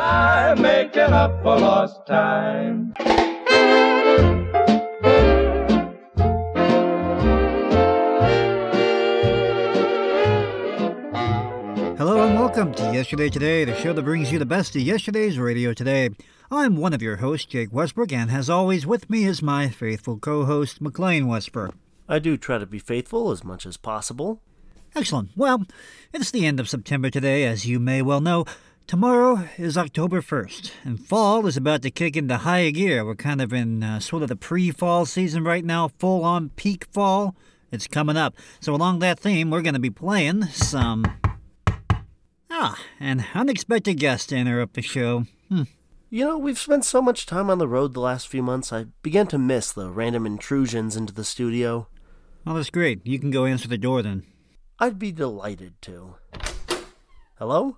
by making up for lost time. Hello and welcome to Yesterday Today, the show that brings you the best of yesterday's radio today. I'm one of your hosts, Jake Westbrook, and as always, with me is my faithful co host, McLean Westbrook. I do try to be faithful as much as possible. Excellent. Well, it's the end of September today, as you may well know. Tomorrow is October 1st, and fall is about to kick into high gear. We're kind of in uh, sort of the pre fall season right now, full on peak fall. It's coming up. So, along that theme, we're going to be playing some. Ah, an unexpected guest to interrupt the show. Hmm. You know, we've spent so much time on the road the last few months, I began to miss the random intrusions into the studio. Well, that's great. You can go answer the door then. I'd be delighted to. Hello?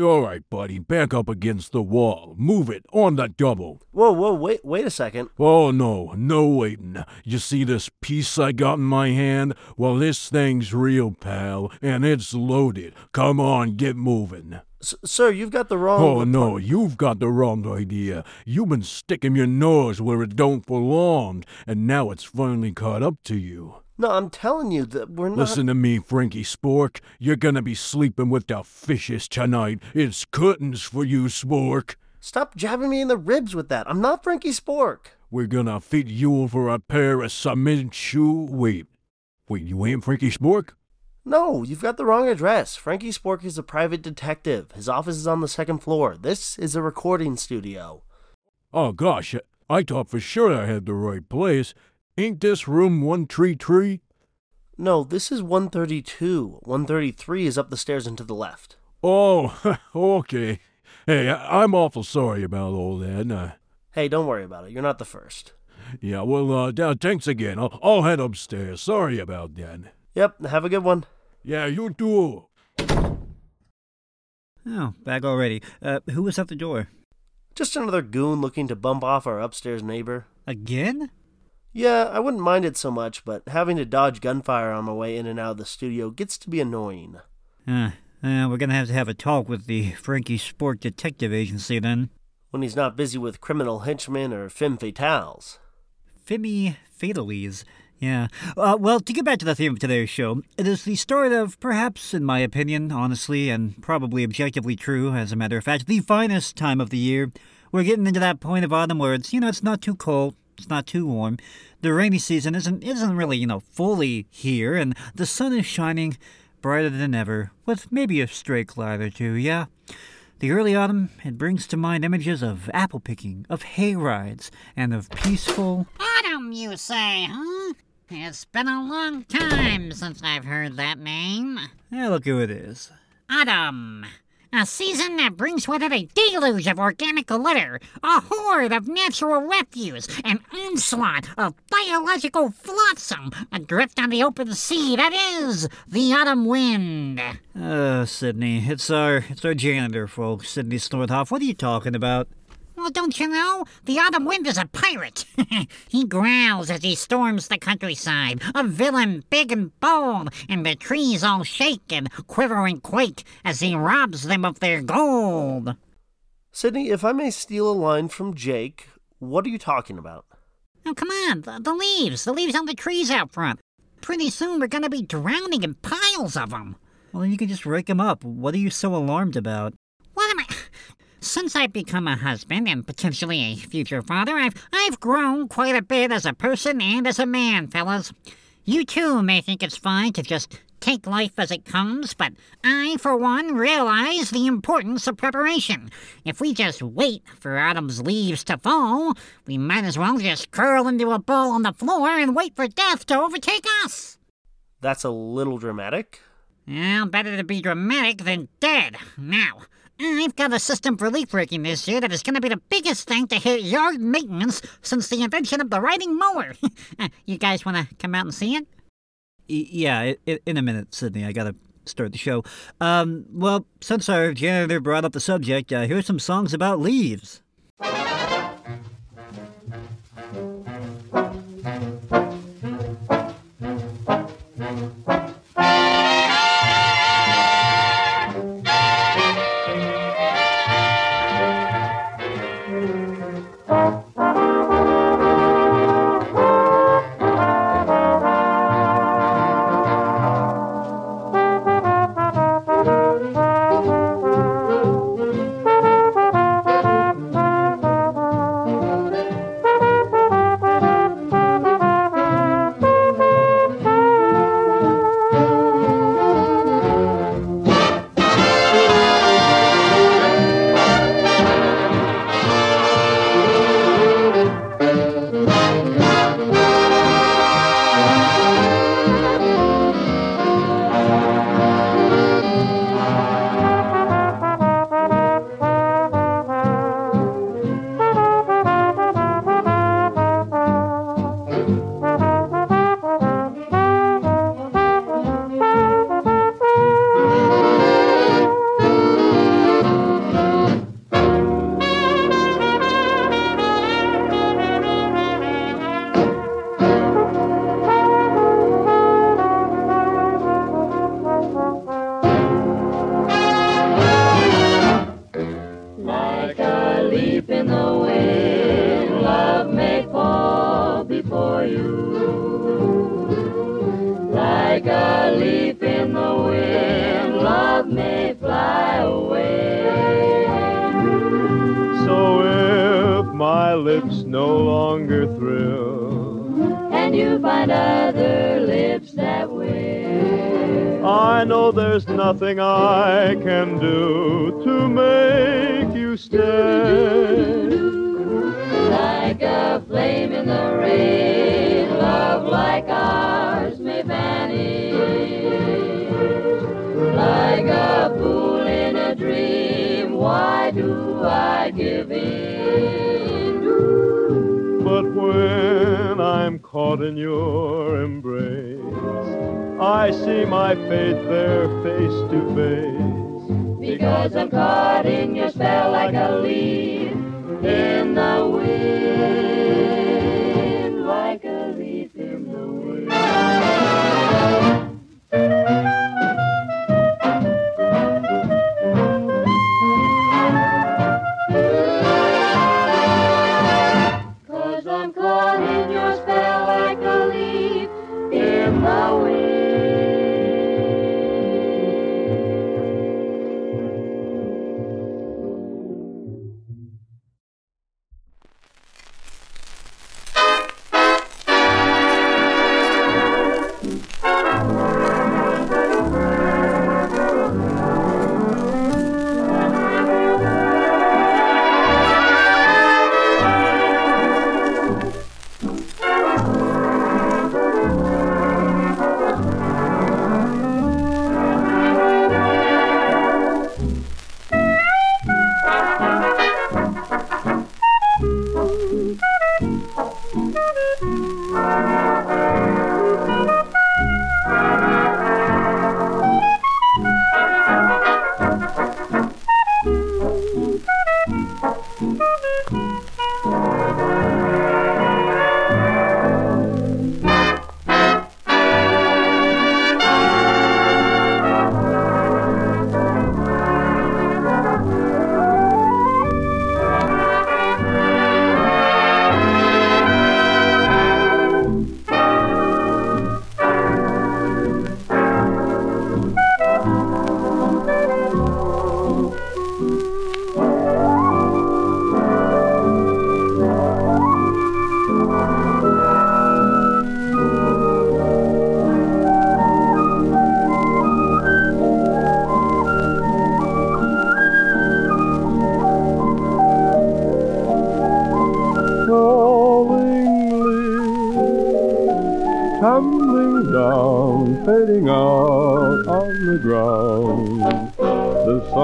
All right, buddy, back up against the wall. Move it on the double. Whoa, whoa, wait, wait a second. Oh, no, no waiting. You see this piece I got in my hand? Well, this thing's real, pal, and it's loaded. Come on, get moving. S- sir, you've got the wrong. Oh, no, you've got the wrong idea. You've been sticking your nose where it don't belong, and now it's finally caught up to you. No, I'm telling you that we're not. Listen to me, Frankie Spork. You're gonna be sleeping with the fishes tonight. It's curtains for you, Spork. Stop jabbing me in the ribs with that. I'm not Frankie Spork. We're gonna fit you for a pair of cement shoe. Wait, wait, you ain't Frankie Spork? No, you've got the wrong address. Frankie Spork is a private detective. His office is on the second floor. This is a recording studio. Oh gosh, I thought for sure I had the right place. Ain't this room one tree tree? No, this is 132. 133 is up the stairs and to the left. Oh, okay. Hey, I- I'm awful sorry about all that. Uh, Hey, don't worry about it. You're not the first. yeah, well, uh, down, thanks again. I'll, I'll head upstairs. Sorry about that. Yep, have a good one. Yeah, you too. Oh, back already. Uh, who was at the door? Just another goon looking to bump off our upstairs neighbor. Again? Yeah, I wouldn't mind it so much, but having to dodge gunfire on my way in and out of the studio gets to be annoying. Uh, uh, we're gonna have to have a talk with the Frankie Spork Detective Agency then. When he's not busy with criminal henchmen or femme fatales. Fimi Fatales. Yeah. Uh, well, to get back to the theme of today's show, it is the start of, perhaps, in my opinion, honestly, and probably objectively true, as a matter of fact, the finest time of the year. We're getting into that point of autumn where it's, you know, it's not too cold, it's not too warm. The rainy season isn't isn't really, you know, fully here, and the sun is shining brighter than ever, with maybe a stray cloud or two, yeah. The early autumn, it brings to mind images of apple picking, of hay rides, and of peaceful, Autumn, you say, huh? It's been a long time since I've heard that name. yeah, look who it is. Autumn. A season that brings with it a deluge of organic litter, a horde of natural refuse, an onslaught of biological flotsam, adrift on the open sea that is the autumn wind. Uh, Sydney, it's our it's our janitor, folks. Sydney Snorthoff. What are you talking about? Well, don't you know? The autumn wind is a pirate. he growls as he storms the countryside, a villain big and bold, and the trees all shake and quiver and quake as he robs them of their gold. Sydney, if I may steal a line from Jake, what are you talking about? Oh, come on, the, the leaves, the leaves on the trees out front. Pretty soon we're gonna be drowning in piles of them. Well, then you can just rake them up. What are you so alarmed about? What am I? Since I've become a husband and potentially a future father, I've I've grown quite a bit as a person and as a man, fellas. You too may think it's fine to just take life as it comes, but I, for one, realize the importance of preparation. If we just wait for autumn's leaves to fall, we might as well just curl into a ball on the floor and wait for death to overtake us. That's a little dramatic. Well, better to be dramatic than dead. Now, I've got a system for leaf raking this year that is going to be the biggest thing to hit yard maintenance since the invention of the riding mower. you guys want to come out and see it? Yeah, in a minute, Sydney. I gotta start the show. Um, well, since our janitor brought up the subject, uh, here's some songs about leaves.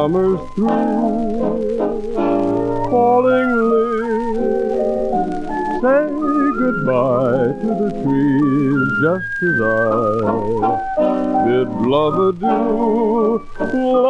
summer's through, falling leaves say goodbye to the trees just as I bid love adieu.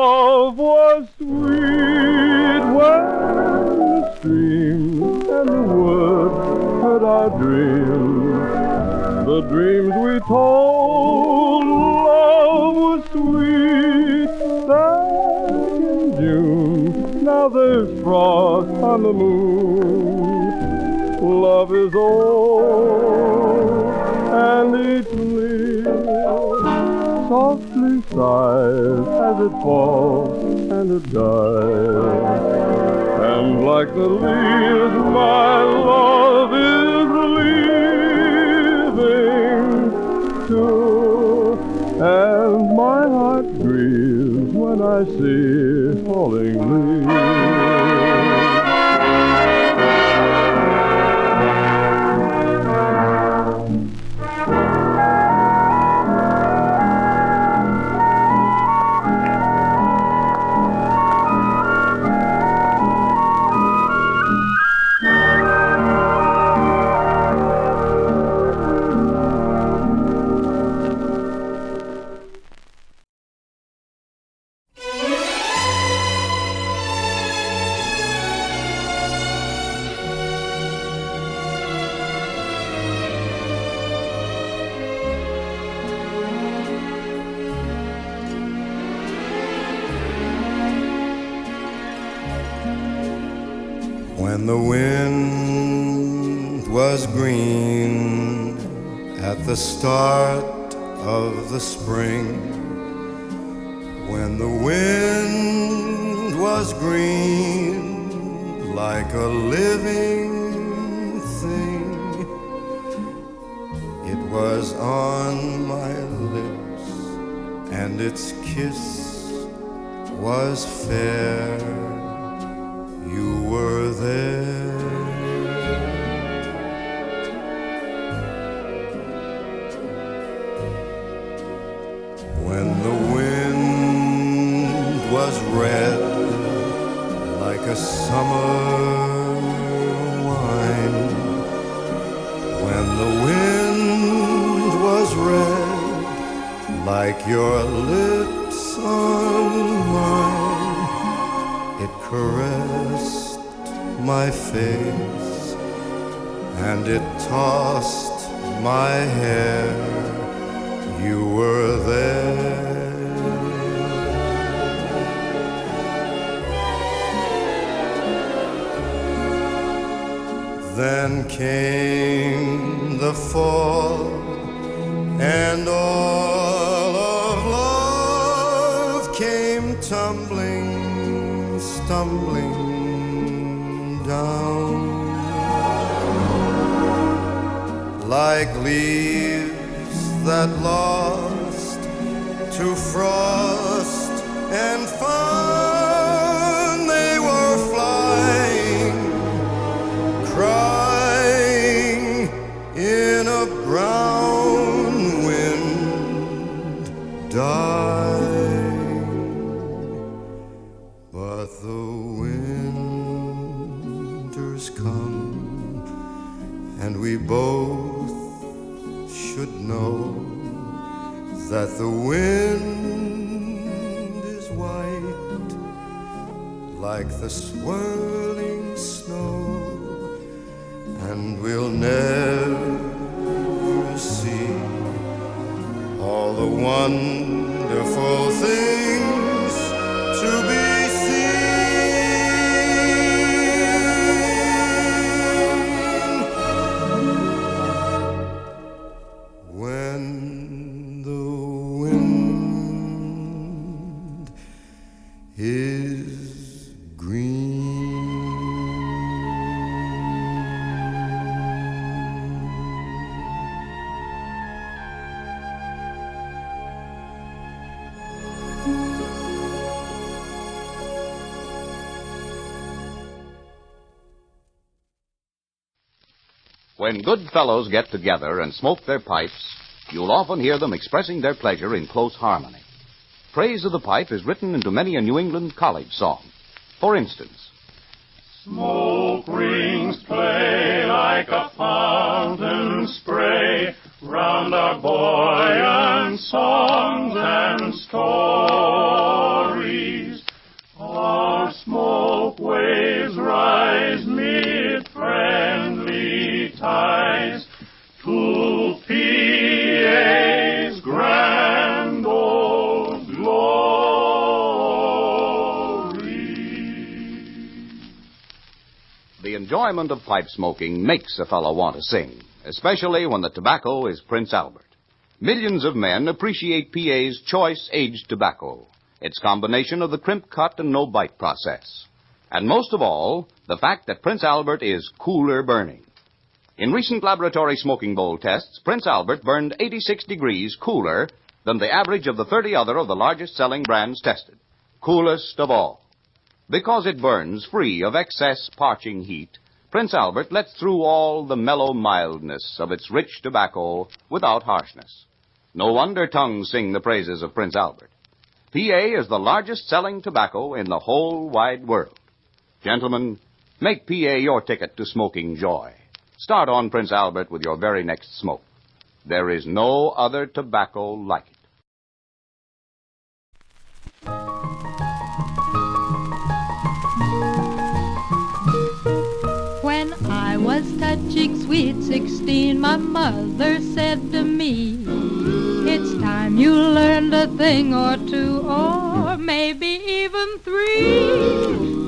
The wind was green at the start of the spring, when the wind was green like a living thing, it was on my lips and its kiss was fair. Face and it tossed my hair. You were there. Then came the fall, and all of love came tumbling, stumbling like leaves that lost to frost and found they were flying, crying in a brown wind, dying. But the winters come, and we both that the wind is white like the swirling snow, and we'll never see all the wonderful When good fellows get together and smoke their pipes, you'll often hear them expressing their pleasure in close harmony. Praise of the pipe is written into many a New England college song. For instance, Smoke rings play like a fountain spray round our buoyant songs and stories. Of pipe smoking makes a fellow want to sing, especially when the tobacco is Prince Albert. Millions of men appreciate PA's choice aged tobacco, its combination of the crimp cut and no bite process. And most of all, the fact that Prince Albert is cooler burning. In recent laboratory smoking bowl tests, Prince Albert burned 86 degrees cooler than the average of the 30 other of the largest selling brands tested. Coolest of all. Because it burns free of excess parching heat, Prince Albert lets through all the mellow mildness of its rich tobacco without harshness. No wonder tongues sing the praises of Prince Albert. PA is the largest selling tobacco in the whole wide world. Gentlemen, make PA your ticket to smoking joy. Start on Prince Albert with your very next smoke. There is no other tobacco like it. Sweet sixteen, my mother said to me, It's time you learned a thing or two, or maybe even three.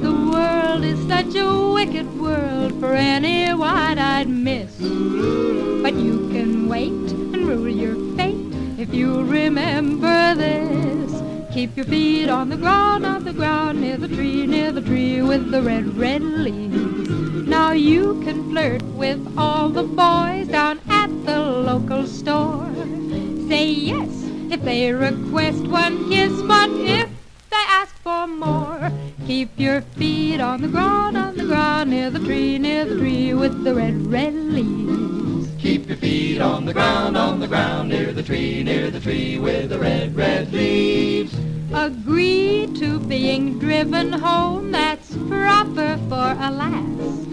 The world is such a wicked world for any wide-eyed miss. But you can wait and rule your fate if you remember this. Keep your feet on the ground, on the ground, near the tree, near the tree with the red, red leaves. Now you can flirt with all the boys down at the local store. Say yes if they request one kiss, but if they ask for more, keep your feet on the ground, on the ground, near the tree, near the tree with the red, red leaves. Keep your feet on the ground, on the ground, near the tree, near the tree with the red, red leaves. Agree to being driven home, that's proper for a lass.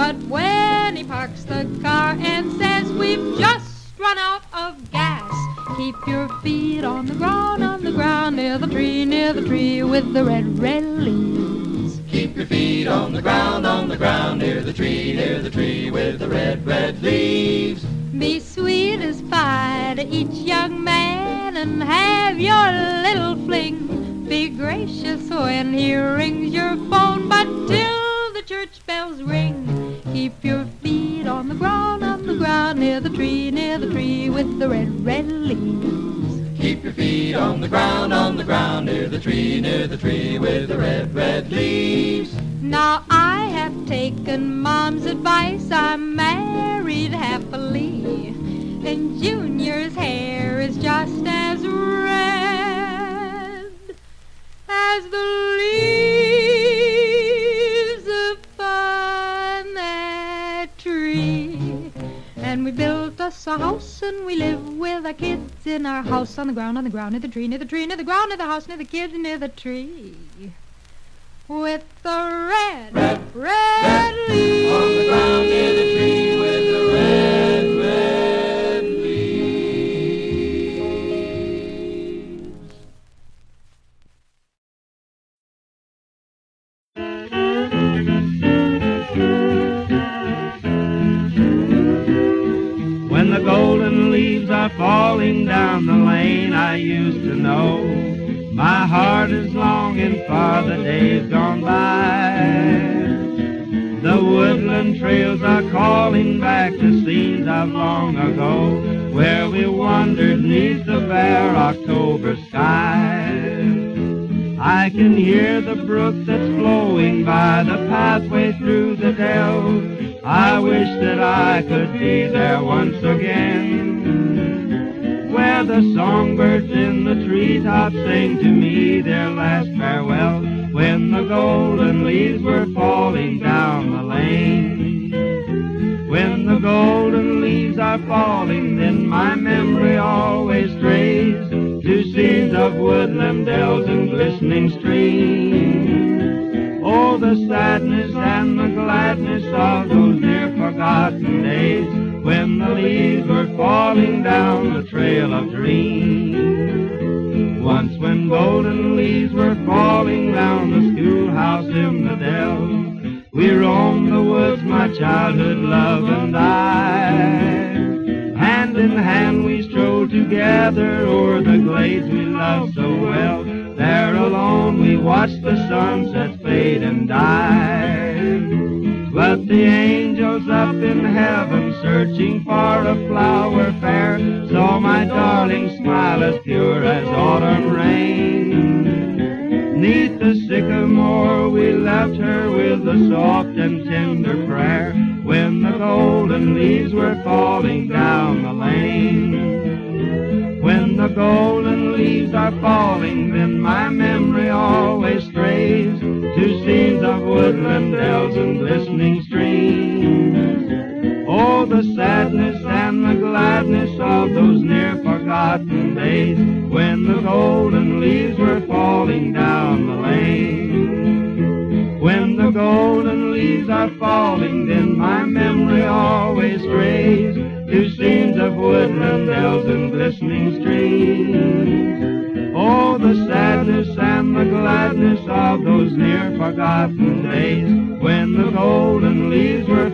But when he parks the car and says we've just run out of gas, keep your feet on the ground, on the ground, near the tree, near the tree with the red, red leaves. Keep your feet on the ground, on the ground, near the tree, near the tree with the red, red leaves. Be sweet as pie to each young man and have your little fling. Be gracious when he rings your phone, but till the church bells ring, keep your feet on the ground, on the ground, near the tree, near the tree with the red, red leaves. Keep your feet on the ground, on the ground, near the tree, near the tree with the red, red leaves. Now I have taken mom's advice, I'm married happily, and Junior's hair is just as red as the leaves And we built us a house and we live with our kids in our house on the ground, on the ground, near the tree, near the tree, near the ground, near the house, near the kids, near the tree. With the red, red, red leaves. On the ground near the leaves were falling round the schoolhouse in the dell, we roamed the woods, my childhood love and I. Hand in hand we strolled together o'er the glades we loved so well. There alone we watched the sunsets fade and die. But the angels up in heaven searching for a flower fair saw my darling smile as pure left her with a soft and tender prayer when the golden leaves were falling down the lane. When the golden leaves are falling, then my memory always strays to scenes of woodland dells and glistening streams. Oh, the sadness and the gladness of those near forgotten days when the golden leaves were falling down the lane. Golden leaves are falling, then my memory always strays to scenes of woodland dells and glistening streams. Oh, the sadness and the gladness of those near forgotten days when the golden leaves were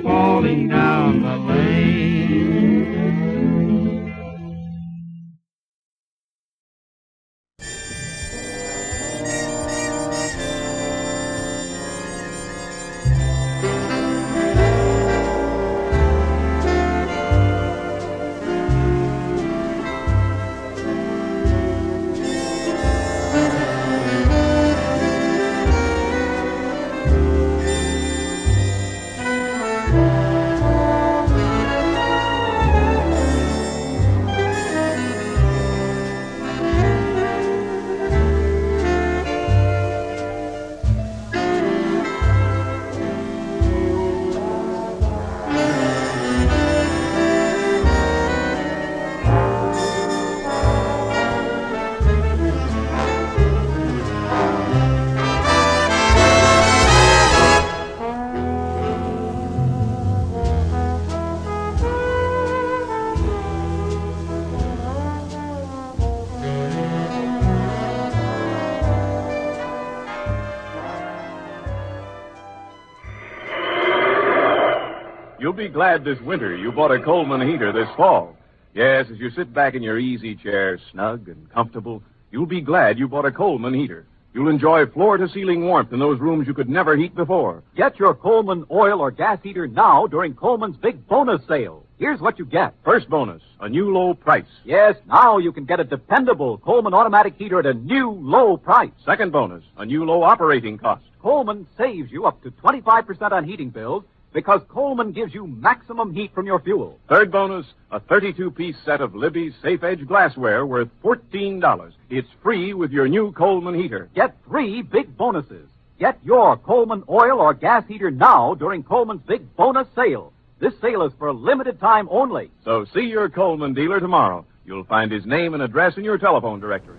glad this winter you bought a Coleman heater this fall. Yes, as you sit back in your easy chair, snug and comfortable, you'll be glad you bought a Coleman heater. You'll enjoy floor to ceiling warmth in those rooms you could never heat before. Get your Coleman oil or gas heater now during Coleman's big bonus sale. Here's what you get. First bonus, a new low price. Yes, now you can get a dependable Coleman automatic heater at a new low price. Second bonus, a new low operating cost. Coleman saves you up to 25% on heating bills because Coleman gives you maximum heat from your fuel. Third bonus, a 32-piece set of Libbey's Safe Edge glassware worth $14. It's free with your new Coleman heater. Get three big bonuses. Get your Coleman oil or gas heater now during Coleman's big bonus sale. This sale is for a limited time only. So see your Coleman dealer tomorrow. You'll find his name and address in your telephone directory.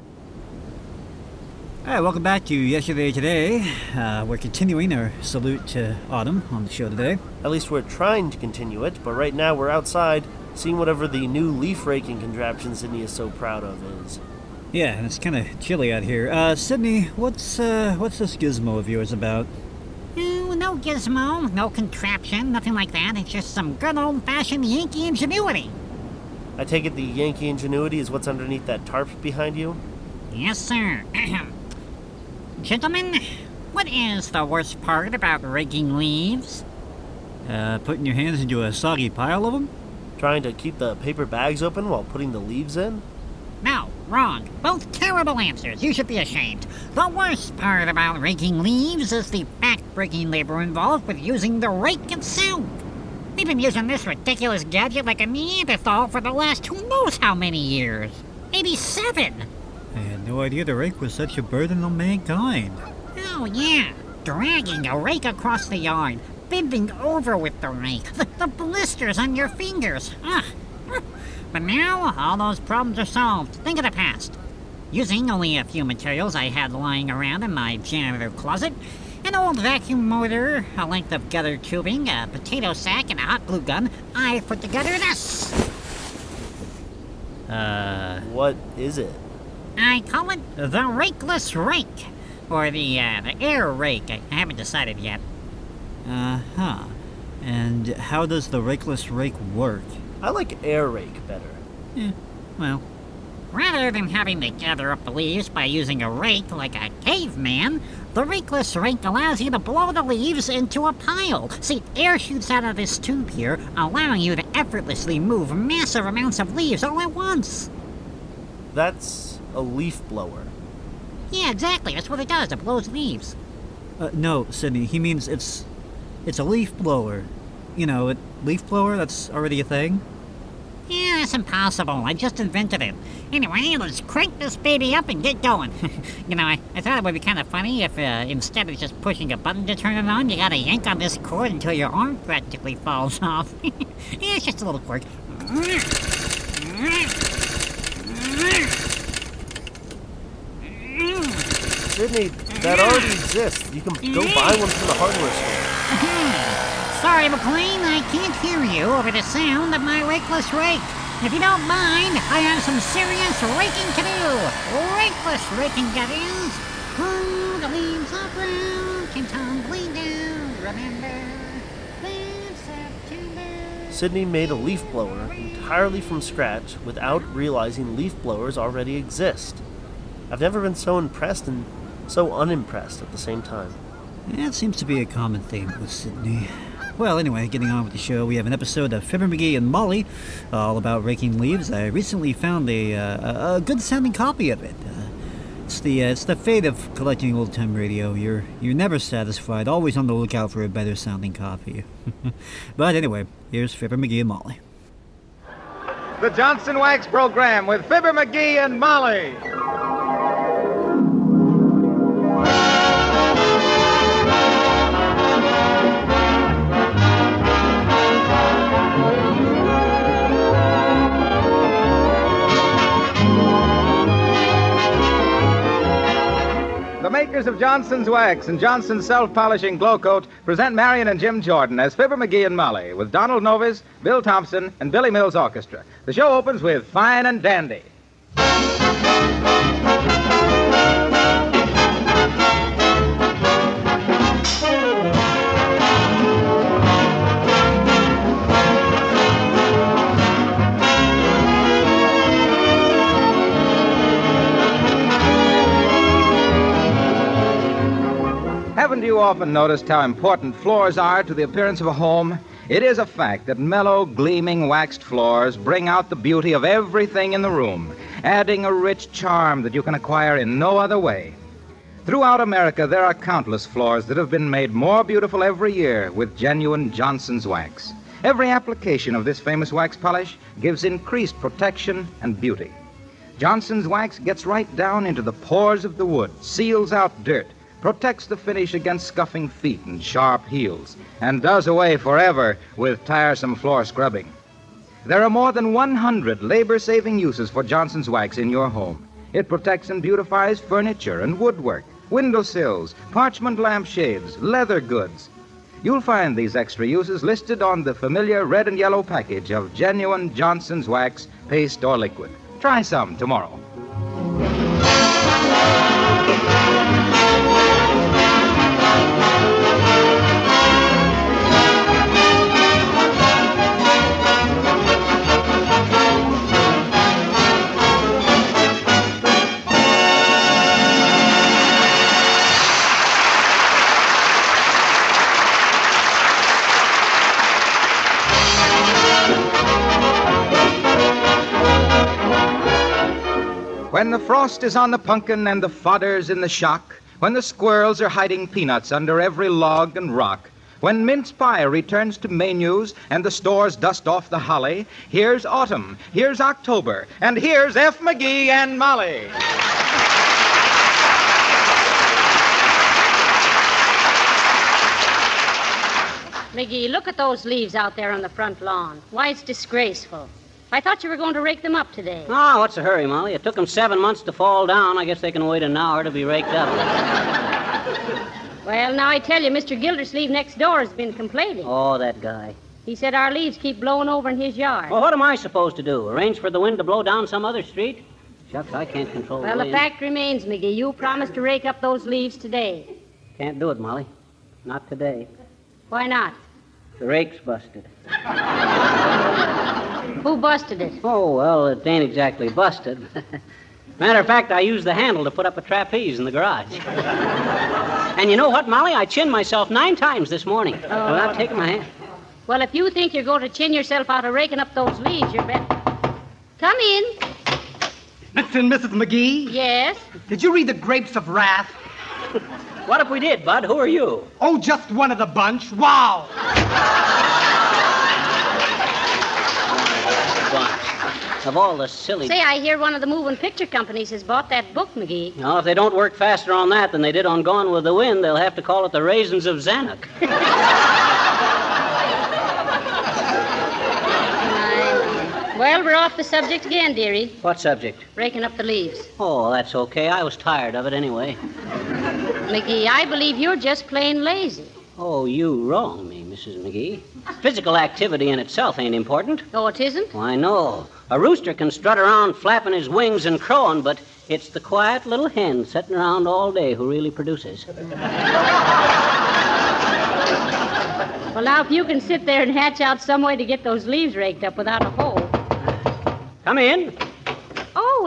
All right, welcome back to Yesterday Today. Uh, we're continuing our salute to Autumn on the show today. At least we're trying to continue it, but right now we're outside seeing whatever the new leaf raking contraption Sydney is so proud of is. Yeah, and it's kind of chilly out here. Uh, Sydney, what's uh, what's this gizmo of yours about? Oh, no gizmo, no contraption, nothing like that. It's just some good old fashioned Yankee ingenuity. I take it the Yankee ingenuity is what's underneath that tarp behind you? Yes, sir. Gentlemen, what is the worst part about raking leaves? Uh, putting your hands into a soggy pile of them? Trying to keep the paper bags open while putting the leaves in? No, wrong. Both terrible answers. You should be ashamed. The worst part about raking leaves is the back-breaking labor involved with using the rake itself. We've been using this ridiculous gadget like a Neanderthal for the last who knows how many years. 87! I had no idea the rake was such a burden on mankind. Oh, yeah. Dragging a rake across the yard, bending over with the rake, the, the blisters on your fingers. Ugh. But now, all those problems are solved. Think of the past. Using only a few materials I had lying around in my janitor closet an old vacuum motor, a length of gutter tubing, a potato sack, and a hot glue gun, I put together this. Uh. What is it? I call it the rakeless rake, or the uh, the air rake. I haven't decided yet. Uh huh. And how does the rakeless rake work? I like air rake better. Yeah, well. Rather than having to gather up the leaves by using a rake like a caveman, the rakeless rake allows you to blow the leaves into a pile. See, air shoots out of this tube here, allowing you to effortlessly move massive amounts of leaves all at once. That's a leaf blower. Yeah, exactly. That's what it does. It blows leaves. Uh, no, Sydney. He means it's it's a leaf blower. You know, a leaf blower. That's already a thing. Yeah, that's impossible. I just invented it. Anyway, let's crank this baby up and get going. you know, I, I thought it would be kind of funny if uh, instead of just pushing a button to turn it on, you gotta yank on this cord until your arm practically falls off. yeah, it's just a little quirk. Sydney, that already exists. You can go mm-hmm. buy one from the hardware store. Mm-hmm. Sorry, McLean, I can't hear you over the sound of my rakeless rake. If you don't mind, I have some serious raking to do. Rakeless raking, that is. Oh, the leaves are brown, can tumbling down. Remember. Sydney made a leaf blower entirely from scratch without realizing leaf blowers already exist. I've never been so impressed and so unimpressed at the same time. Yeah, it seems to be a common theme with Sydney. Well, anyway, getting on with the show, we have an episode of Fibber McGee and Molly, all about raking leaves. I recently found a, uh, a good sounding copy of it. Uh, it's the uh, it's the fate of collecting old time radio. You're you're never satisfied, always on the lookout for a better sounding copy. but anyway, here's Fibber McGee and Molly. The Johnson Wax Program with Fibber McGee and Molly. The makers of Johnson's Wax and Johnson's Self Polishing Glo-Coat present Marion and Jim Jordan as Fibber McGee and Molly with Donald Novis, Bill Thompson, and Billy Mills Orchestra. The show opens with Fine and Dandy. You often noticed how important floors are to the appearance of a home? It is a fact that mellow, gleaming waxed floors bring out the beauty of everything in the room, adding a rich charm that you can acquire in no other way. Throughout America, there are countless floors that have been made more beautiful every year with genuine Johnson's wax. Every application of this famous wax polish gives increased protection and beauty. Johnson's wax gets right down into the pores of the wood, seals out dirt, protects the finish against scuffing feet and sharp heels, and does away forever with tiresome floor scrubbing. There are more than 100 labor saving uses for Johnson's wax in your home. It protects and beautifies furniture and woodwork, windowsills, parchment lampshades, leather goods. You'll find these extra uses listed on the familiar red and yellow package of genuine Johnson's wax, paste, or liquid. Try some tomorrow. When the frost is on the pumpkin and the fodder's in the shock, when the squirrels are hiding peanuts under every log and rock, when mince pie returns to menus and the stores dust off the holly, here's autumn, here's October, and here's F. McGee and Molly. McGee, look at those leaves out there on the front lawn. Why, it's disgraceful. I thought you were going to rake them up today. Oh, what's the hurry, Molly? It took them seven months to fall down. I guess they can wait an hour to be raked up. Well, now I tell you, Mr. Gildersleeve next door has been complaining. Oh, that guy. He said our leaves keep blowing over in his yard. Well, what am I supposed to do? Arrange for the wind to blow down some other street? Shucks, I can't control Well, the the fact remains, McGee, you promised to rake up those leaves today. Can't do it, Molly. Not today. Why not? The rake's busted. Who busted it? Oh, well, it ain't exactly busted. Matter of fact, I used the handle to put up a trapeze in the garage. and you know what, Molly? I chinned myself nine times this morning oh. without taking my hand. Well, if you think you're going to chin yourself out of raking up those leaves, you're better. Come in. Mr. and Mrs. McGee? Yes? Did you read The Grapes of Wrath? What if we did, Bud? Who are you? Oh, just one of the bunch. Wow! Of all the silly. Say, I hear one of the moving picture companies has bought that book, McGee. Now, if they don't work faster on that than they did on Gone with the Wind, they'll have to call it the Raisins of Zanuck. Well, we're off the subject again, dearie. what subject? Raking up the leaves. Oh, that's okay. I was tired of it anyway. McGee, I believe you're just plain lazy. Oh, you wrong me, Mrs. McGee. Physical activity in itself ain't important. Oh, it isn't? Why, no. A rooster can strut around flapping his wings and crowing, but it's the quiet little hen sitting around all day who really produces. Well, now, if you can sit there and hatch out some way to get those leaves raked up without a hole. Come in.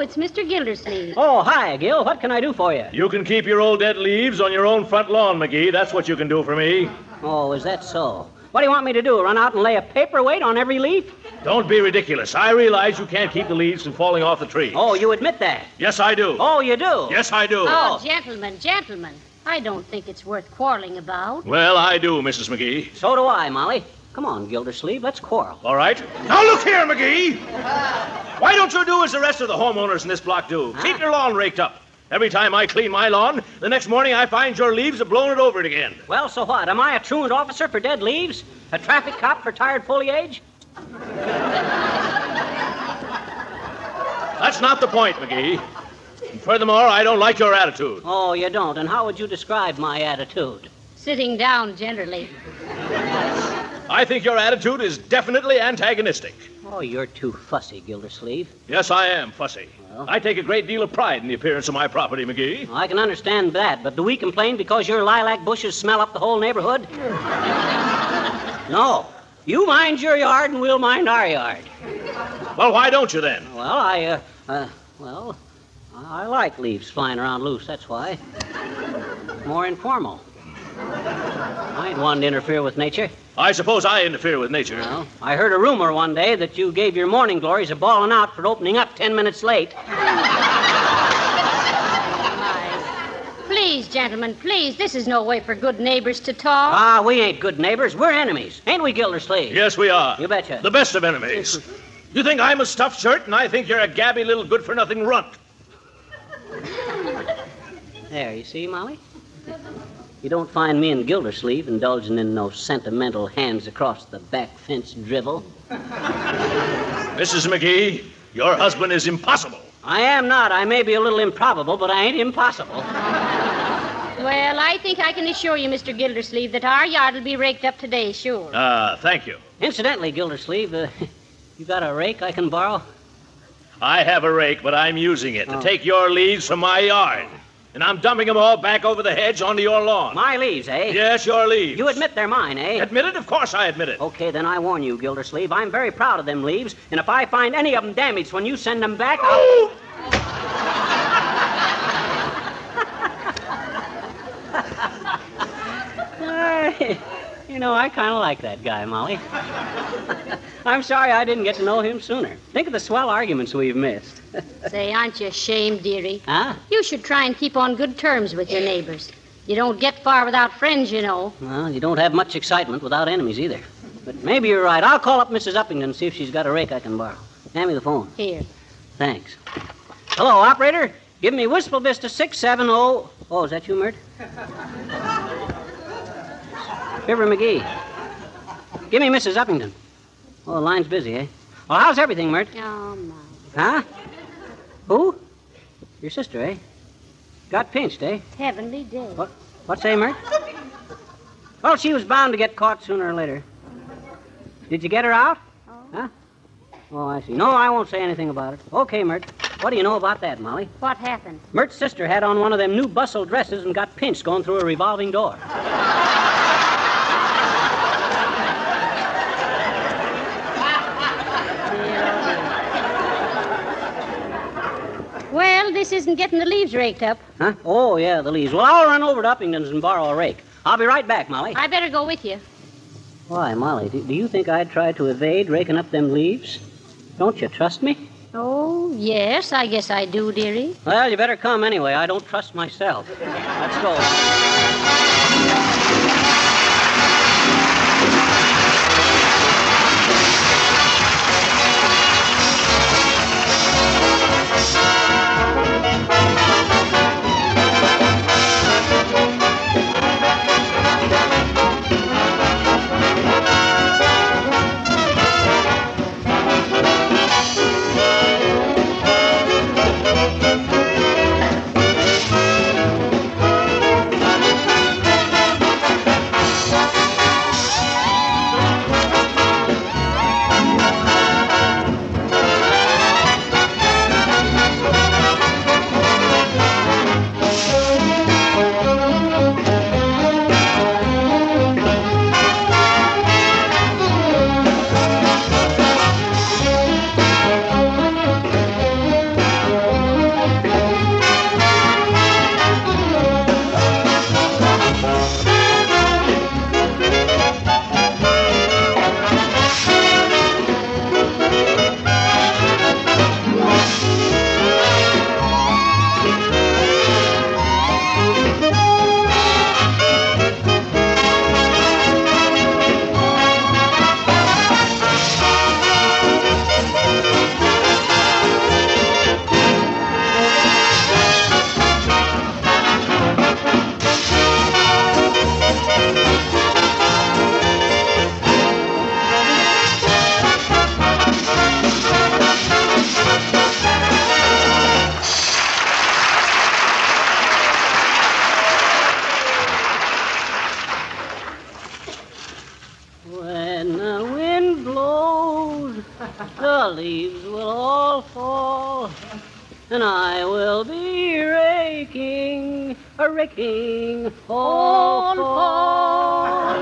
Oh, it's Mr. Gildersleeve. Oh, hi, Gil. What can I do for you? You can keep your old dead leaves on your own front lawn, McGee. That's what you can do for me. Oh, is that so? What do you want me to do? Run out and lay a paperweight on every leaf? Don't be ridiculous. I realize you can't keep the leaves from falling off the tree. Oh, you admit that? Yes, I do. Oh, you do? Yes, I do. Oh, gentlemen, gentlemen. I don't think it's worth quarreling about. Well, I do, Mrs. McGee. So do I, Molly. Come on, Gildersleeve. Let's quarrel. All right. Now look here, McGee. Why don't you do as the rest of the homeowners in this block do? Ah. Keep your lawn raked up. Every time I clean my lawn, the next morning I find your leaves have blown it over it again. Well, so what? Am I a truant officer for dead leaves? A traffic cop for tired foliage? That's not the point, McGee. And furthermore, I don't like your attitude. Oh, you don't. And how would you describe my attitude? Sitting down, generally. I think your attitude is definitely antagonistic. Oh, you're too fussy, Gildersleeve. Yes, I am fussy. I take a great deal of pride in the appearance of my property, McGee. I can understand that, but do we complain because your lilac bushes smell up the whole neighborhood? no. You mind your yard and we'll mind our yard. Well, why don't you then? Well, I, uh, uh, well, I like leaves flying around loose, that's why. More informal. I ain't one to interfere with nature. I suppose I interfere with nature. Well, I heard a rumor one day that you gave your morning glories a bawling out for opening up ten minutes late. Please, gentlemen, please. This is no way for good neighbors to talk. Ah, we ain't good neighbors. We're enemies. Ain't we, Gildersleeve? Yes, we are. You betcha. The best of enemies. You think I'm a stuffed shirt, and I think you're a gabby little good for nothing runt. There, you see, Molly? You don't find me and Gildersleeve indulging in no sentimental hands across the back fence drivel. Mrs. McGee, your husband is impossible. I am not. I may be a little improbable, but I ain't impossible. Well, I think I can assure you, Mr. Gildersleeve, that our yard will be raked up today, sure. Ah, thank you. Incidentally, Gildersleeve, uh, you got a rake I can borrow? I have a rake, but I'm using it Oh. to take your leaves from my yard. And I'm dumping them all back over the hedge onto your lawn. My leaves, eh? Yes, your leaves. You admit they're mine, eh? Admit it? Of course I admit it. Okay, then I warn you, Gildersleeve. I'm very proud of them leaves, and if I find any of them damaged when you send them back, I'll. Uh, you know, I kind of like that guy, Molly. I'm sorry I didn't get to know him sooner. Think of the swell arguments we've missed. Say, aren't you ashamed, dearie? Huh? You should try and keep on good terms with your neighbors. You don't get far without friends, you know. Well, you don't have much excitement without enemies either. But maybe you're right. I'll call up Mrs. Uppington and see if she's got a rake I can borrow. Hand me the phone. Here. Thanks. Hello, operator. Give me Wistful Vista 670. Oh, is that you, Mert? Fibber McGee. Give me Mrs. Uppington. Oh, the line's busy, eh? Well, how's everything, Mert? Oh, my. Huh? Who? Your sister, eh? Got pinched, eh? Heavenly day. What? What say, Mert? Well, she was bound to get caught sooner or later. Did you get her out? Huh? Oh, I see. No, I won't say anything about it. Okay, Mert. What do you know about that, Molly? What happened? Mert's sister had on one of them new bustle dresses and got pinched going through a revolving door. Getting the leaves raked up. Huh? Oh, yeah, the leaves. Well, I'll run over to Uppington's and borrow a rake. I'll be right back, Molly. I better go with you. Why, Molly, do, do you think I'd try to evade raking up them leaves? Don't you trust me? Oh, yes, I guess I do, dearie. Well, you better come anyway. I don't trust myself. Let's go. A raking all fall.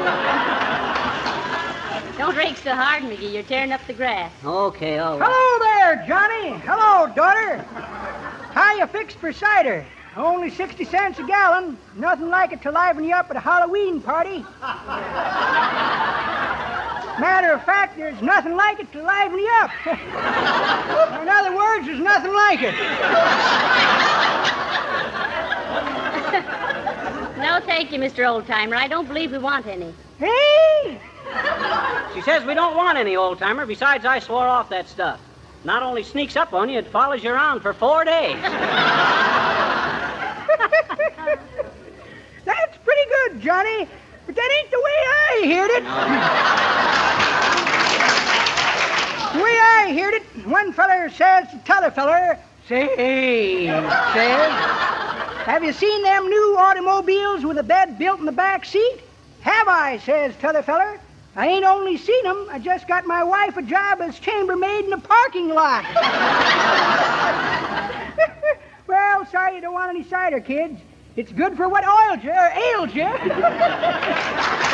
Don't rake so hard, McGee. You're tearing up the grass. Okay, all right. Hello there, Johnny. Hello, daughter. How you fixed for cider? Only 60 cents a gallon. Nothing like it to liven you up at a Halloween party. Matter of fact, there's nothing like it to liven you up. In other words, there's nothing like it. No, thank you, Mr. Oldtimer. I don't believe we want any. Hey! She says we don't want any old timer. Besides, I swore off that stuff. Not only sneaks up on you, it follows you around for four days. That's pretty good, Johnny. But that ain't the way I heard it. the way I heard it, one feller says to t'other feller, say, says, have you seen them new automobiles with a bed built in the back seat? Have I, says t'other feller. I ain't only seen 'em, I just got my wife a job as chambermaid in a parking lot. well, sorry you don't want any cider, kids. It's good for what oils you, or ails you.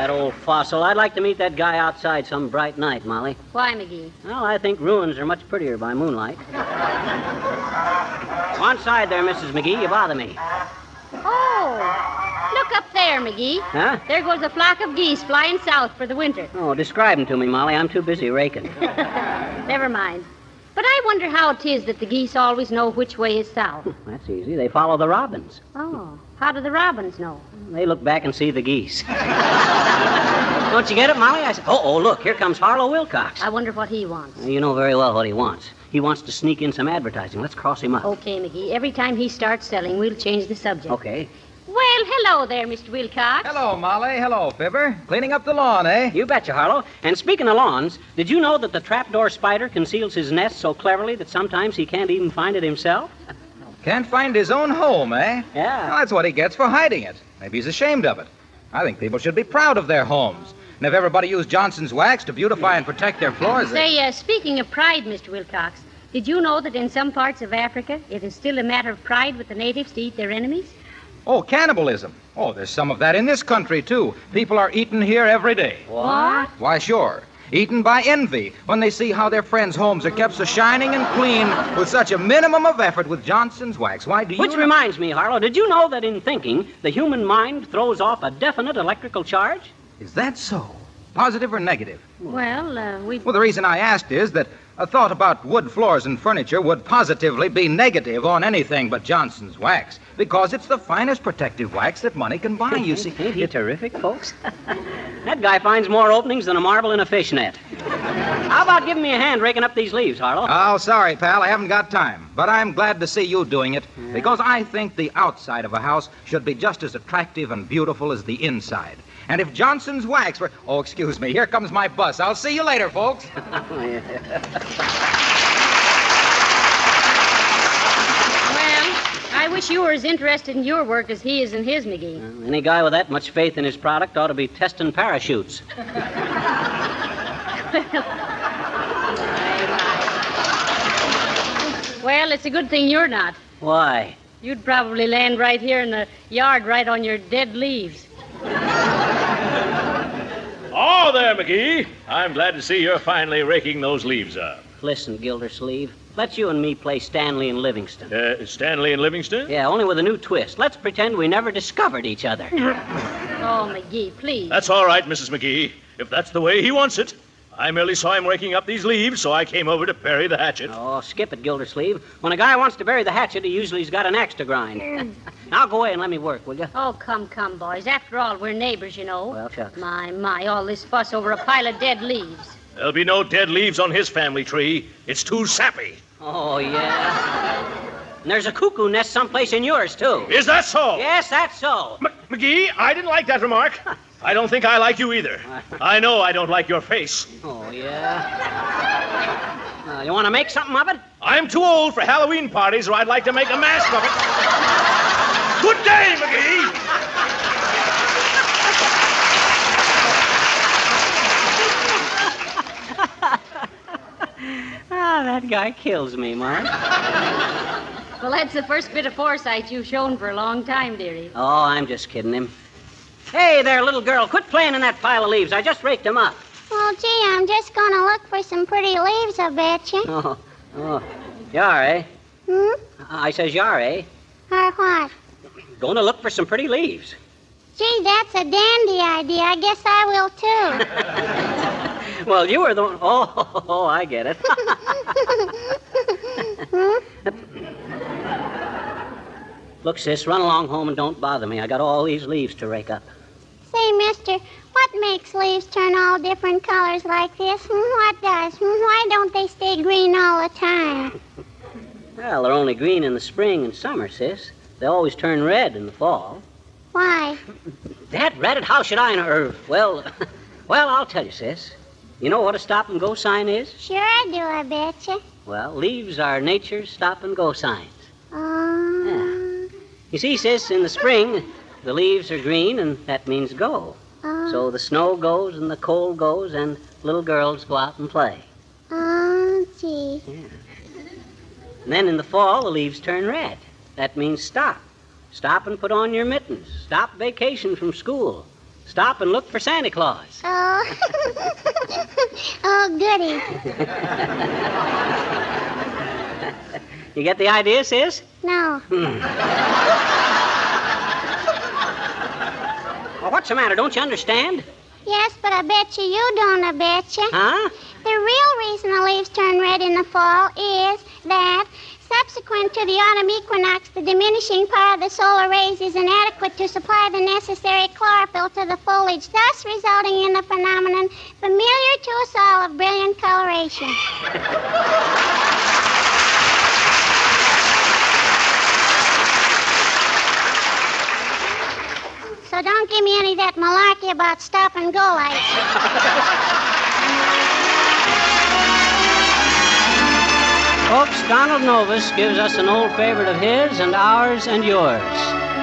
That old fossil. I'd like to meet that guy outside some bright night, Molly. Why, McGee? Well, I think ruins are much prettier by moonlight. One side there, Mrs. McGee. You bother me. Oh, look up there, McGee. Huh? There goes a flock of geese flying south for the winter. Oh, describe them to me, Molly. I'm too busy raking. Never mind. But I wonder how it is that the geese always know which way is south. That's easy. They follow the robins. Oh, how do the robins know? They look back and see the geese. Don't you get it, Molly? I said, oh, oh, look, here comes Harlow Wilcox. I wonder what he wants. You know very well what he wants. He wants to sneak in some advertising. Let's cross him up. Okay, McGee. Every time he starts selling, we'll change the subject. Okay. Well, hello there, Mr. Wilcox. Hello, Molly. Hello, Fibber. Cleaning up the lawn, eh? You betcha, Harlow. And speaking of lawns, did you know that the trapdoor spider conceals his nest so cleverly that sometimes he can't even find it himself? Can't find his own home, eh? Yeah. Well, that's what he gets for hiding it. Maybe he's ashamed of it. I think people should be proud of their homes. And if everybody used Johnson's wax to beautify and protect their floors. Say, uh, speaking of pride, Mr. Wilcox, did you know that in some parts of Africa it is still a matter of pride with the natives to eat their enemies? Oh, cannibalism. Oh, there's some of that in this country, too. People are eaten here every day. What? Why, sure. Eaten by envy when they see how their friends' homes are kept so shining and clean with such a minimum of effort with Johnson's wax. Why do you. Which reminds me, Harlow, did you know that in thinking, the human mind throws off a definite electrical charge? Is that so? Positive or negative? Well, uh, we. Well, the reason I asked is that a thought about wood floors and furniture would positively be negative on anything but Johnson's wax because it's the finest protective wax that money can buy, you see. Ain't he terrific, folks? that guy finds more openings than a marble in a fishnet. How about giving me a hand raking up these leaves, Harlow? Oh, sorry, pal. I haven't got time. But I'm glad to see you doing it because I think the outside of a house should be just as attractive and beautiful as the inside. And if Johnson's wax were. Oh, excuse me. Here comes my bus. I'll see you later, folks. Oh, well, I wish you were as interested in your work as he is in his, McGee. Any guy with that much faith in his product ought to be testing parachutes. Well, it's a good thing you're not. Why? You'd probably land right here in the yard, right on your dead leaves. Oh, there, McGee. I'm glad to see you're finally raking those leaves up. Listen, Gildersleeve. Let's you and me play Stanley and Livingstone. Uh, Stanley and Livingstone? Yeah, only with a new twist. Let's pretend we never discovered each other. Oh, McGee, please. That's all right, Mrs. McGee, if that's the way he wants it. I merely saw him raking up these leaves, so I came over to bury the hatchet. Oh, skip it, Gildersleeve. When a guy wants to bury the hatchet, he usually's got an axe to grind. Mm. now go away and let me work, will you? Oh, come, come, boys. After all, we're neighbors, you know. Well, shucks. My, my, all this fuss over a pile of dead leaves. There'll be no dead leaves on his family tree. It's too sappy. Oh, yeah. And there's a cuckoo nest someplace in yours, too. Is that so? Yes, that's so. McGee, I didn't like that remark. I don't think I like you either. I know I don't like your face. Oh, yeah? Uh, you want to make something of it? I'm too old for Halloween parties, or I'd like to make a mask of it. Good day, McGee. Ah, that guy kills me, Mark. Well, that's the first bit of foresight you've shown for a long time, dearie. Oh, I'm just kidding him. Hey there, little girl, quit playing in that pile of leaves. I just raked them up. Well, gee, I'm just going to look for some pretty leaves, I bet you. Oh, oh. Yar, eh? Hmm? I says yar, eh? Or what? Going to look for some pretty leaves. Gee, that's a dandy idea. I guess I will, too. Well, you were the one. Oh, oh, I get it. hmm? Look, sis, run along home and don't bother me. I got all these leaves to rake up. Say, mister, what makes leaves turn all different colors like this? Hmm, What does? Hmm, Why don't they stay green all the time? Well, they're only green in the spring and summer, sis. They always turn red in the fall. Why? That ratted, how should I know? er, Well, well, I'll tell you, sis. You know what a stop and go sign is? Sure I do, I betcha. Well, leaves are nature's stop and go signs. Oh. You see, sis, in the spring, the leaves are green, and that means go. Oh. So ah. the snow goes and the cold goes, and little girls go out and play. Oh, gee. And then in the fall, the leaves turn red. That means stop. Stop and put on your mittens. Stop vacation from school. Stop and look for Santa Claus. Oh. oh, goody. You get the idea, sis? No. Hmm. Well, what's the matter? Don't you understand? Yes, but I bet you you don't, I bet you. Huh? The real reason the leaves turn red in the fall is that subsequent to the autumn equinox, the diminishing power of the solar rays is inadequate to supply the necessary chlorophyll to the foliage, thus resulting in the phenomenon familiar to us all of brilliant coloration. So don't give me any of that malarkey about stop and go lights. Folks, Donald Novis gives us an old favorite of his and ours and yours.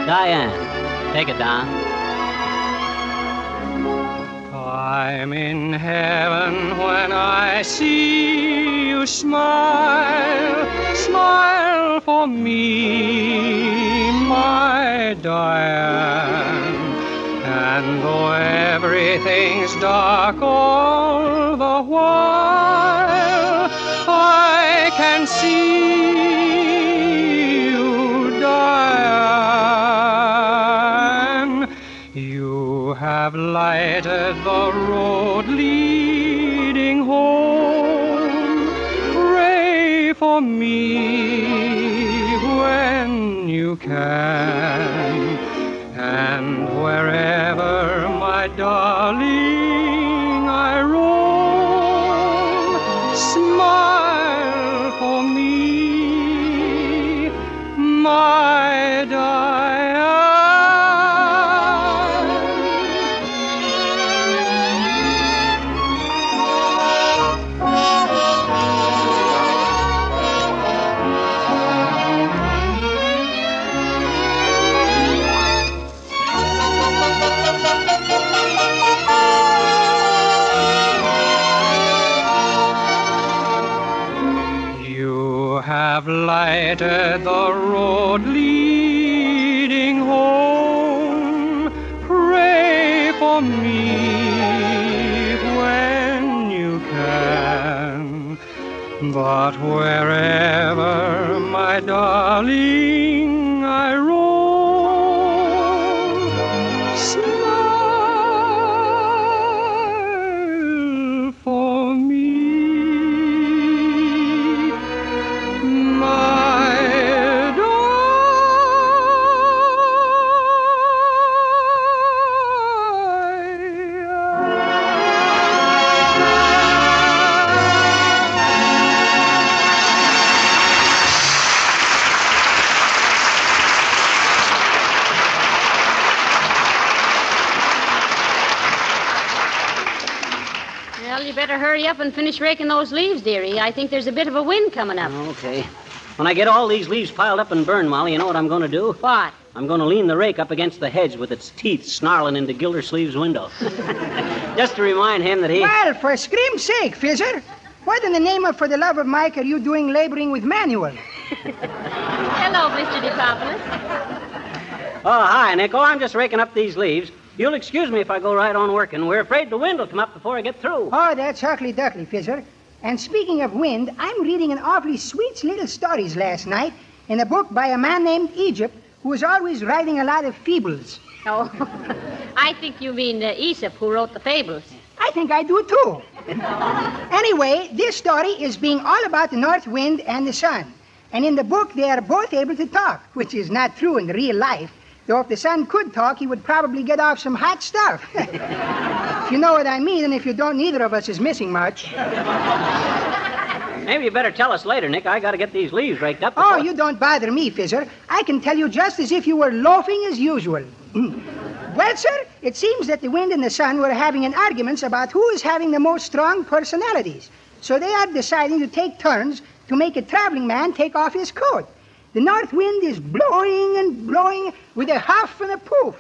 Diane, take it, Don. I'm in heaven when I see you smile, smile for me, my Diane. And though everything's dark all the while, I can see you, Diane. You have lighted the road leading home. Pray for me when you can. And wherever, my darling, I roam, smile for me, my lighted the road leading home. Pray for me when you can. But wherever, I think there's a bit of a wind coming up. Okay. When I get all these leaves piled up and burned, Molly, you know what I'm going to do? What? I'm going to lean the rake up against the hedge with its teeth snarling into Gildersleeve's window. Just to remind him that he. Well, for scream's sake, Fizzer, what in the name of for the love of Mike are you doing laboring with Manuel? Hello, Mr. DePopulis. Oh, hi, Nickel. I'm just raking up these leaves. You'll excuse me if I go right on working. We're afraid the wind will come up before I get through. Oh, that's Huckley Duckley, Fizzer. And speaking of wind, I'm reading an awfully sweet little stories last night in a book by a man named Egypt who was always writing a lot of feebles. Oh, I think you mean uh, Aesop, who wrote the fables. I think I do too. anyway, this story is being all about the north wind and the sun. And in the book, they are both able to talk, which is not true in real life. Though if the sun could talk, he would probably get off some hot stuff. if you know what I mean, and if you don't, neither of us is missing much. Maybe you better tell us later, Nick. I gotta get these leaves raked up. Oh, you don't bother me, Fizzer. I can tell you just as if you were loafing as usual. well, sir, it seems that the wind and the sun were having an argument about who is having the most strong personalities. So they are deciding to take turns to make a traveling man take off his coat. The north wind is blowing and blowing with a huff and a poof.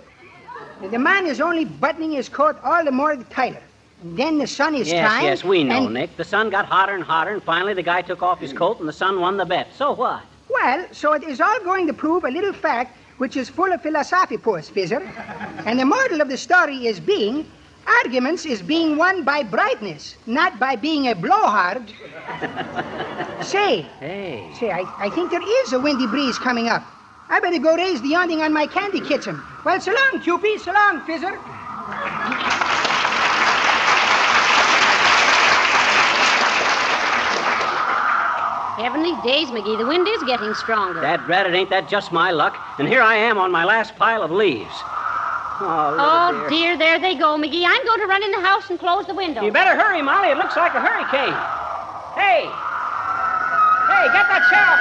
The man is only buttoning his coat all the more tighter. And then the sun is yes, trying. yes, we know, and- Nick. The sun got hotter and hotter, and finally the guy took off his mm. coat, and the sun won the bet. So what? Well, so it is all going to prove a little fact which is full of philosophy, post Fizzer. And the moral of the story is being arguments is being won by brightness, not by being a blowhard. say, Hey. say, I, I think there is a windy breeze coming up. I better go raise the awning on my candy kitchen. Well, so long, Cupid. So long, Fizzer. Heavenly days, McGee. The wind is getting stronger. Dad rat it, ain't that just my luck? And here I am on my last pile of leaves. Oh, little Oh, dear, there they go, McGee. I'm going to run in the house and close the window. You better hurry, Molly. It looks like a hurricane. Hey! Hey, get that sheriff!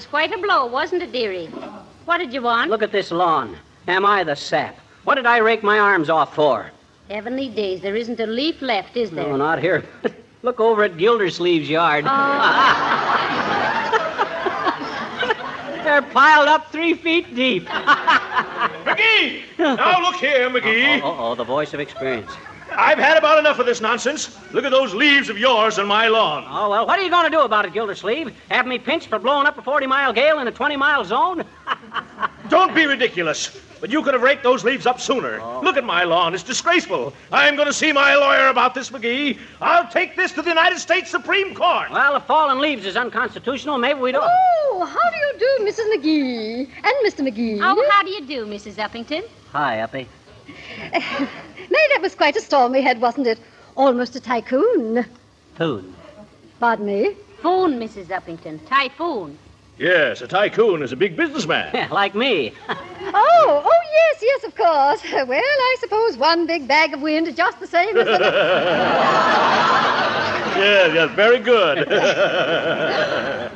Was quite a blow, wasn't it, dearie? What did you want? Look at this lawn. Am I the sap? What did I rake my arms off for? Heavenly days, there isn't a leaf left, is there? No, not here. Look over at Gildersleeve's yard. Oh. They're piled up three feet deep. McGee! Now look here, McGee. Oh, the voice of experience. I've had about enough of this nonsense. Look at those leaves of yours on my lawn. Oh, well, what are you going to do about it, Gildersleeve? Have me pinched for blowing up a 40 mile gale in a 20 mile zone? Don't be ridiculous. But you could have raked those leaves up sooner. Oh. Look at my lawn. It's disgraceful. I'm going to see my lawyer about this, McGee. I'll take this to the United States Supreme Court. Well, if falling leaves is unconstitutional, maybe we don't. Oh, how do you do, Mrs. McGee? And Mr. McGee? Oh, how do you do, Mrs. Uppington? Hi, Uppy. Nay, that was quite a storm we had, wasn't it? Almost a tycoon. Food. Pardon me? Foon, Mrs. Uppington. Typhoon. Yes, a tycoon is a big businessman. like me. Oh, oh, yes, yes, of course. Well, I suppose one big bag of wind is just the same as the... yes, yes, very good.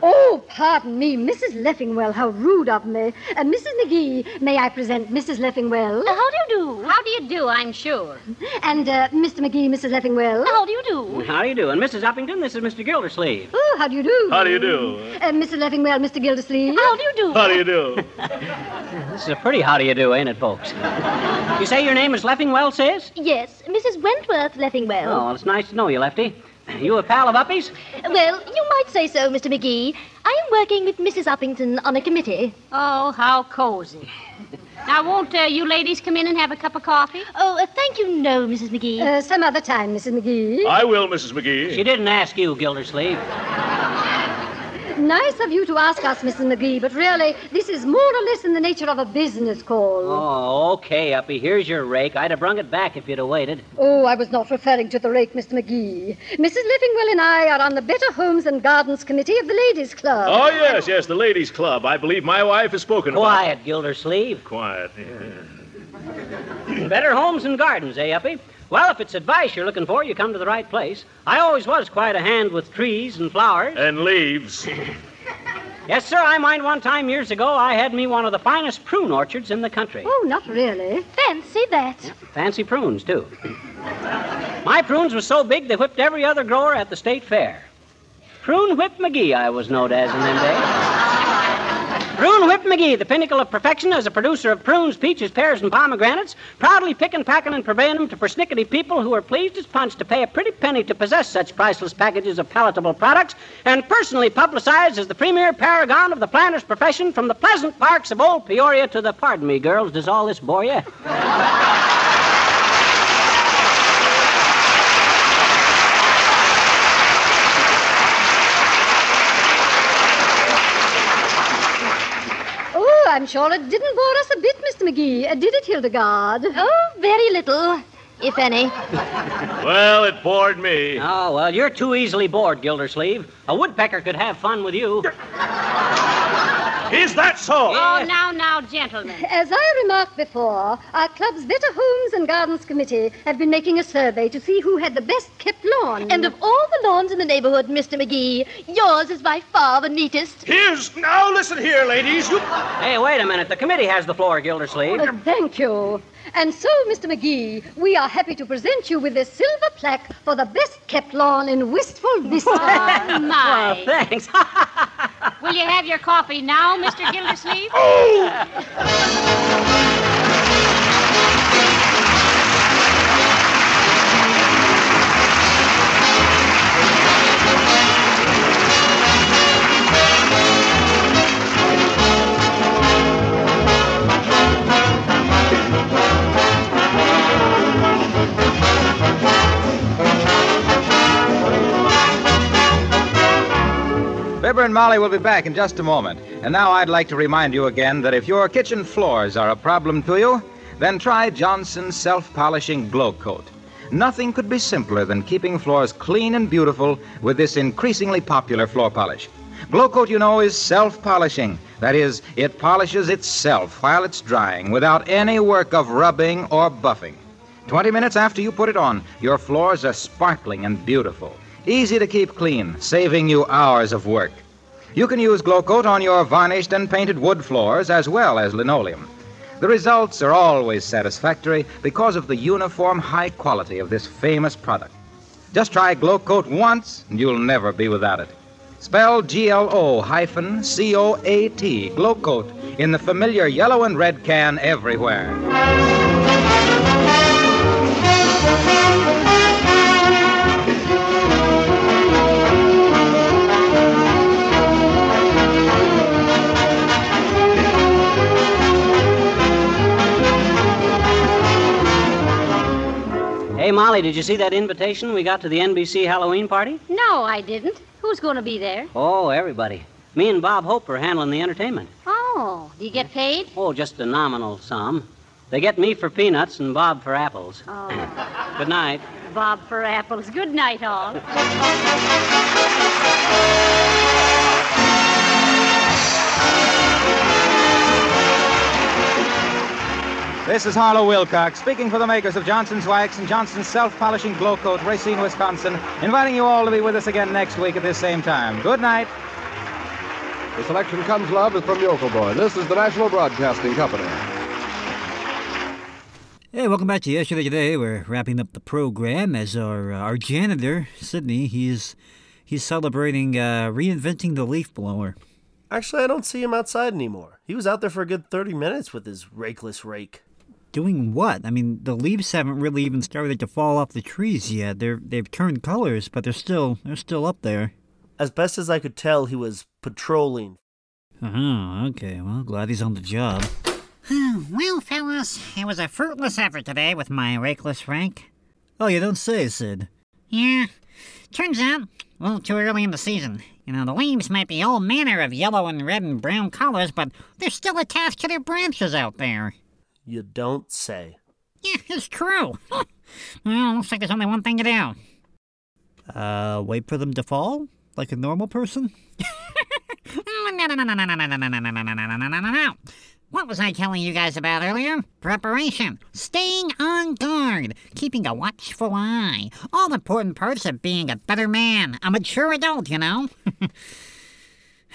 Oh, pardon me, Mrs. Leffingwell, how rude of me. Uh, Mrs. McGee, may I present Mrs. Leffingwell? how do you do? How do you do, I'm sure. And uh, Mr. McGee, Mrs. Leffingwell. How do you do? How do you do? And Mrs. Uppington, this is Mr. Gildersleeve. Oh, how do you do? How do you do? Uh, Mrs. Leffingwell, Mr. Gildersleeve. How do you do? How do you do? This is a pretty how do you do, ain't it, folks? You say your name is Leffingwell, sis? Yes, Mrs. Wentworth Leffingwell. Oh, well, it's nice to know you, Lefty. You a pal of Uppy's? Well, you might say so, Mr. McGee. I am working with Mrs. Uppington on a committee. Oh, how cozy. Now, won't uh, you ladies come in and have a cup of coffee? Oh, uh, thank you, no, Mrs. McGee. Uh, some other time, Mrs. McGee. I will, Mrs. McGee. She didn't ask you, Gildersleeve. Nice of you to ask us, Mrs. McGee, but really, this is more or less in the nature of a business call. Oh, okay, Uppy. Here's your rake. I'd have brung it back if you'd have waited. Oh, I was not referring to the rake, Mr. McGee. Mrs. Livingwell and I are on the Better Homes and Gardens Committee of the Ladies' Club. Oh, yes, yes, the ladies' club. I believe my wife has spoken Quiet, Gildersleeve. about Quiet. yeah. Better homes and gardens, eh, Uppy? Well, if it's advice you're looking for, you come to the right place. I always was quite a hand with trees and flowers. And leaves. Yes, sir. I mind one time years ago I had me one of the finest prune orchards in the country. Oh, not really. Fancy that. Fancy prunes, too. My prunes were so big they whipped every other grower at the state fair. Prune Whip McGee, I was known as in them days. Prune Whip McGee, the pinnacle of perfection as a producer of prunes, peaches, pears, and pomegranates, proudly picking, packing, and purveying them to persnickety people who are pleased as punch to pay a pretty penny to possess such priceless packages of palatable products, and personally publicized as the premier paragon of the planter's profession from the pleasant parks of old Peoria to the, pardon me, girls, does all this bore you? Oh, I'm sure it didn't bore us a bit, Mr. McGee. Uh, did it, Hildegard? Oh, very little, if any. Well, it bored me. Oh, well, you're too easily bored, Gildersleeve. A woodpecker could have fun with you. Is that so? Oh, now, now, gentlemen. As I remarked before, our club's Better Homes and Gardens Committee have been making a survey to see who had the best kept lawn. And of all the lawns in the neighborhood, Mr. McGee, yours is by far the neatest. Here's. Now, listen here, ladies. You. Hey, wait a minute. The committee has the floor, Gildersleeve. Uh, thank you. And so, Mr. McGee, we are happy to present you with this silver plaque for the best kept lawn in Wistful Vista. Oh, my. Well, thanks. Will you have your coffee now, Mr. Gildersleeve? Oh! Fibber and Molly will be back in just a moment. And now I'd like to remind you again that if your kitchen floors are a problem to you, then try Johnson's self polishing Glo-Coat. Nothing could be simpler than keeping floors clean and beautiful with this increasingly popular floor polish. Glo-Coat, you know, is self polishing. That is, it polishes itself while it's drying without any work of rubbing or buffing. 20 minutes after you put it on, your floors are sparkling and beautiful. Easy to keep clean, saving you hours of work. You can use Glo-Coat on your varnished and painted wood floors as well as linoleum. The results are always satisfactory because of the uniform high quality of this famous product. Just try Glo-Coat once and you'll never be without it. Spell G L O hyphen C O A T, Glo-Coat, in the familiar yellow and red can everywhere. Molly, did you see that invitation we got to the NBC Halloween party? No, I didn't. Who's going to be there? Oh, everybody. Me and Bob Hope are handling the entertainment. Oh, do you get paid? Oh, just a nominal sum. They get me for peanuts and Bob for apples. Oh, Good night. Bob for apples. Good night, all. This is Harlow Wilcox, speaking for the makers of Johnson's Wax and Johnson's Self Polishing Glo-Coat, Racine, Wisconsin, inviting you all to be with us again next week at this same time. Good night. The selection comes love is from Yokel Boy. This is the National Broadcasting Company. Hey, welcome back to Yesterday Today. We're wrapping up the program as our uh, our janitor, Sydney, he's he's celebrating uh, reinventing the leaf blower. Actually, I don't see him outside anymore. He was out there for a good 30 minutes with his rakeless rake. Doing what? I mean, the leaves haven't really even started to fall off the trees yet. They're they've turned colors, but they're still they're still up there. As best as I could tell, he was patrolling. Oh, okay. Well, glad he's on the job. Hmm, well, fellas, it was a fruitless effort today with my rakeless rake. Oh, you don't say, Sid. Yeah. Turns out, a little too early in the season. You know, the leaves might be all manner of yellow and red and brown colors, but they're still attached to their branches out there. You don't say. Yeah, it's true. well, looks like there's only one thing to do. Uh, wait for them to fall? Like a normal person? No, no, no, no, no, no, no, no, no, no, no, no, no, no, no, no, no. What was I telling you guys about earlier? Preparation. Staying on guard. Keeping a watchful eye. All important parts of being a better man. A mature adult, you know.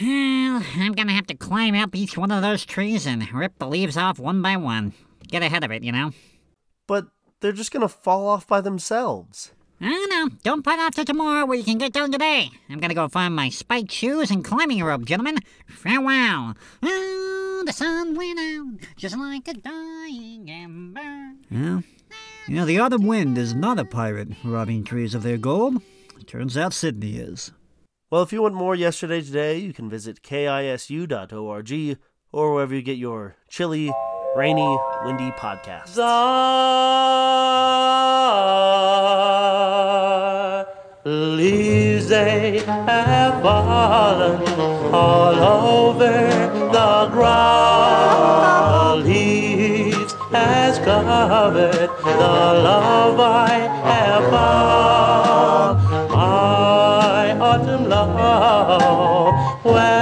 Well, I'm gonna have to climb up each one of those trees and rip the leaves off one by one. Get ahead of it, you know? But they're just gonna fall off by themselves. I don't know. Don't put off till tomorrow where you can get done today. I'm gonna go find my spiked shoes and climbing rope, gentlemen. Farewell. Oh, the sun went out just like a dying ember. Yeah. You know, the autumn wind is not a pirate robbing trees of their gold. Turns out Sydney is. Well, if you want more Yesterday Today, you can visit kisu.org or wherever you get your chilly, rainy, windy podcasts. The leaves they have fallen all over the ground. The leaves has covered the love I love, where